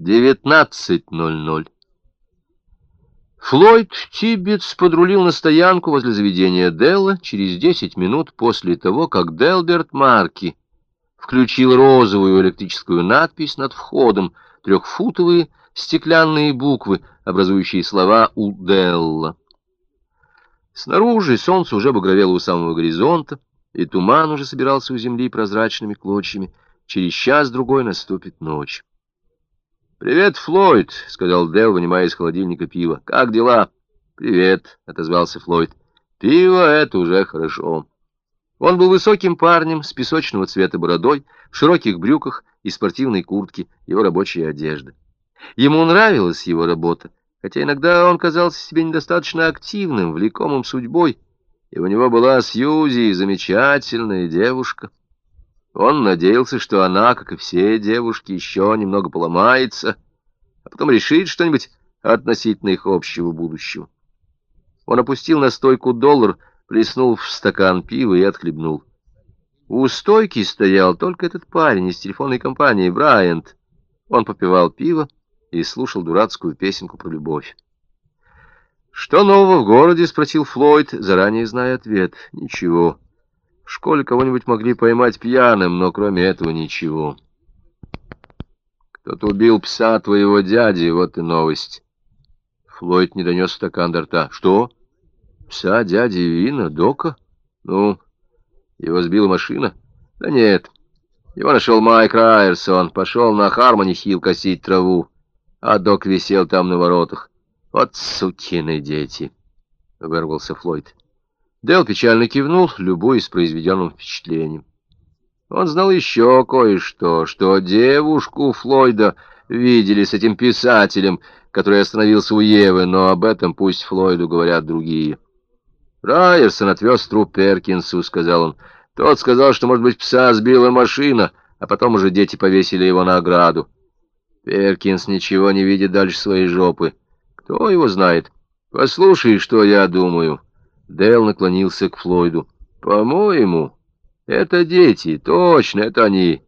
19.00. Флойд Тиббетс подрулил на стоянку возле заведения Делла через 10 минут после того, как Делберт Марки включил розовую электрическую надпись над входом, трехфутовые стеклянные буквы, образующие слова «У Делла». Снаружи солнце уже багровело у самого горизонта, и туман уже собирался у земли прозрачными клочьями. Через час-другой наступит ночь. «Привет, Флойд», — сказал Дэл, вынимая из холодильника пиво. «Как дела?» «Привет», — отозвался Флойд. «Пиво — это уже хорошо». Он был высоким парнем с песочного цвета бородой, в широких брюках и спортивной куртке, его рабочая одежда. Ему нравилась его работа, хотя иногда он казался себе недостаточно активным, влекомым судьбой, и у него была Сьюзи, замечательная девушка. Он надеялся, что она, как и все девушки, еще немного поломается, а потом решит что-нибудь относительно их общего будущего. Он опустил на стойку доллар, плеснул в стакан пива и отхлебнул. У стойки стоял только этот парень из телефонной компании, Брайант. Он попивал пиво и слушал дурацкую песенку про любовь. «Что нового в городе?» — спросил Флойд, заранее зная ответ. «Ничего». В школе кого-нибудь могли поймать пьяным, но кроме этого ничего. Кто-то убил пса твоего дяди, вот и новость. Флойд не донес стакан до рта. Что? Пса дяди Вина? Дока? Ну, его сбила машина? Да нет. Его нашел Майк Райерсон. Пошел на Хармони Хилл косить траву, а док висел там на воротах. Вот сукины дети, — вырвался Флойд. Дел печально кивнул, любуясь произведенным впечатлением. Он знал еще кое-что, что девушку Флойда видели с этим писателем, который остановился у Евы, но об этом пусть Флойду говорят другие. «Райерсон отвез труп Перкинсу», — сказал он. Тот сказал, что, может быть, пса сбила машина, а потом уже дети повесили его на ограду. Перкинс ничего не видит дальше своей жопы. Кто его знает? Послушай, что я думаю». Дэл наклонился к Флойду. «По-моему, это дети, точно, это они.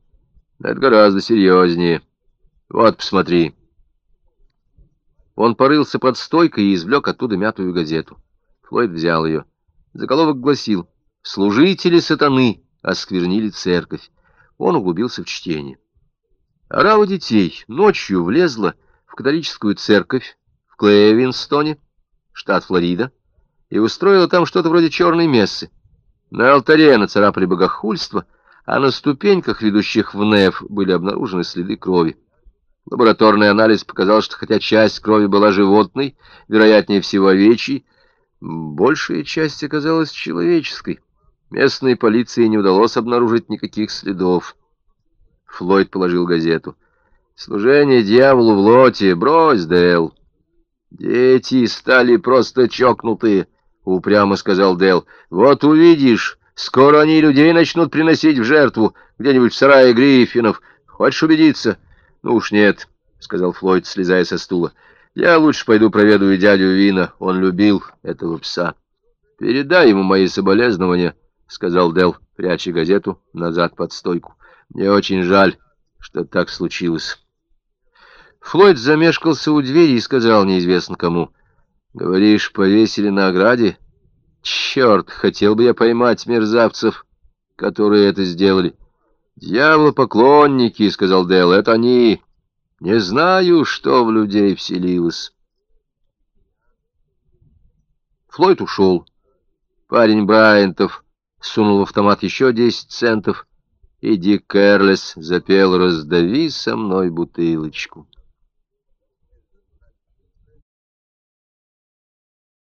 Это гораздо серьезнее. Вот, посмотри». Он порылся под стойкой и извлек оттуда мятую газету. Флойд взял ее. Заголовок гласил «Служители сатаны осквернили церковь». Он углубился в чтение. Орава детей ночью влезла в католическую церковь в Клэвинстоне, штат Флорида, и устроила там что-то вроде черной мессы. На алтаре нацарапали богохульство, а на ступеньках, ведущих в Неф, были обнаружены следы крови. Лабораторный анализ показал, что хотя часть крови была животной, вероятнее всего овечьей, большая часть оказалась человеческой. Местной полиции не удалось обнаружить никаких следов. Флойд положил газету. «Служение дьяволу в лоте! Брось, Дэл!» «Дети стали просто чокнутые!» Упрямо сказал Дел. Вот увидишь, скоро они людей начнут приносить в жертву где-нибудь в сарае Гриффинов. Хочешь убедиться? Ну уж нет, сказал Флойд, слезая со стула. Я лучше пойду проведу дядю Вина. Он любил этого пса. Передай ему мои соболезнования, сказал Дел, пряча газету назад под стойку. Мне очень жаль, что так случилось. Флойд замешкался у двери и сказал неизвестно кому — Говоришь, повесили на ограде? Черт, хотел бы я поймать мерзавцев, которые это сделали. Дьяволопоклонники, — сказал Дэл, — это они. Не знаю, что в людей вселилось. Флойд ушел. Парень Брайантов сунул в автомат еще десять центов, и Дик Кэрлес запел «Раздави со мной бутылочку».